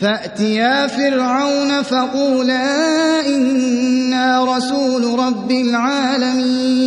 فَأْتِيَا فِرْعَوْنَ فَقُولَا إِنَّا رَسُولُ رَبِّ الْعَالَمِينَ.